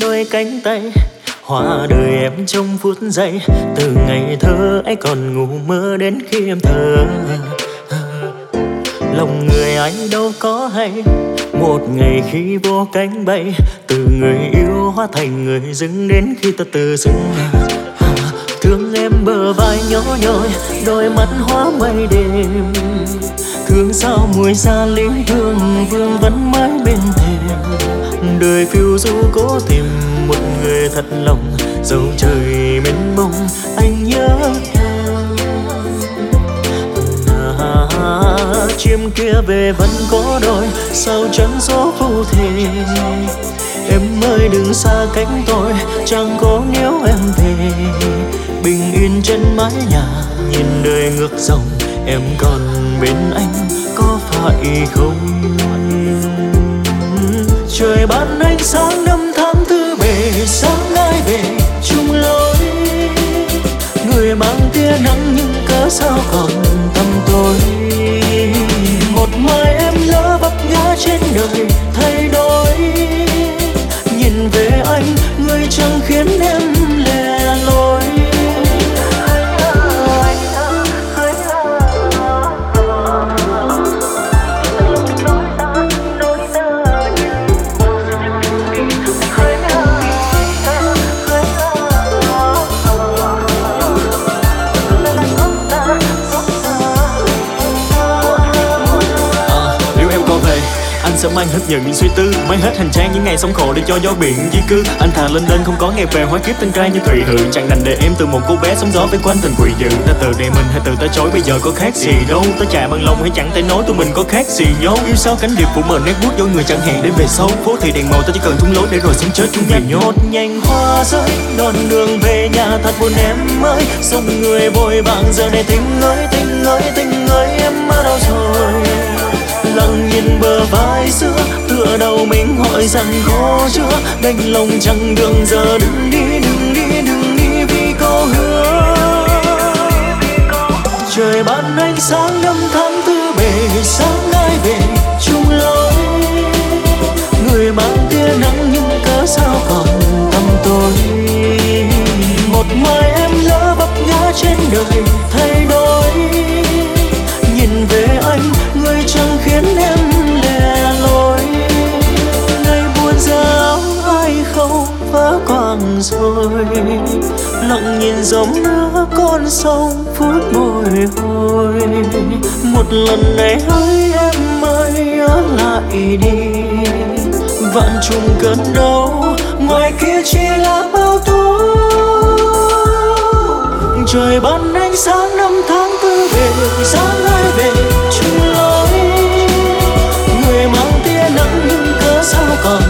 đôi cánh tay Hoa đời em trong phút giây. Từ ngày thơ ấy còn ngủ mơ đến khi em thở Lòng người anh đâu có hay, Một ngày khi vô cánh bay. Từ người yêu hóa thành người dưng Đến khi ta tự dưng. Thương em bờ vai nhỏ nhoi, Đôi mắt hóa mây đêm. Thương sao mùi xa lý thương Vương vẫn mãi Đời phiêu du cố tìm một người thật lòng Dẫu trời mênh mông anh nhớ à, Chim kia về vẫn có đôi Sao chẳng gió phù thề Em ơi đừng xa cánh tôi Chẳng có nếu em về. Bình yên trên mái nhà Nhìn đời ngược dòng Em còn bên anh Có phải không? Trời ban ánh sáng năm tháng tư bề Sáng ai về chung lối. Người mang tia nắng nhưng cớ sao còn sẽ mang hết những suy tư Mang hết hành trang những ngày sống khổ để cho gió biển di cư. Anh thà lên lên không có ngày về hóa kiếp tên trai như Thùy Hự. Chẳng đành để em từ một cô bé sống gió với quanh tình quỷ dữ. Ta từ đây mình hay từ ta chối bây giờ có khác gì đâu. Ta chạy bằng lòng hay chẳng thể nói tụi mình có khác gì nhau. Yêu sao cánh điệp của mình nét bút dối người chẳng hẹn đến về sau. Phố thì đèn màu ta chỉ cần thung lối để rồi sống chết chung vì nhau nhột nhanh hoa rơi đón đường về nhà thật buồn em ơi. Dòng người vội vàng giờ này tình ơi tình ơi tình ơi em ở đâu rồi hỏi rằng khó chưa? Đành lòng chẳng đường giờ đừng đi đừng đi đừng đi vì có hứa. Trời ban ánh sáng năm tháng tư bề, sáng ai về chung lối. Người mang tia nắng nhưng cớ sao còn tâm tôi một mai em lỡ vấp ngã trên đời, thay đổi rồi. Lặng nhìn dòng nước con sông phút bồi hồi. Một lần này hỡi em ơi, nhớ lại đi. Vạn trùng cơn đau, ngoài kia chỉ là bao tố trời ban ánh sáng năm tháng tư về, sáng ai về chung lối. Người mang tia nắng nhưng cớ sao còn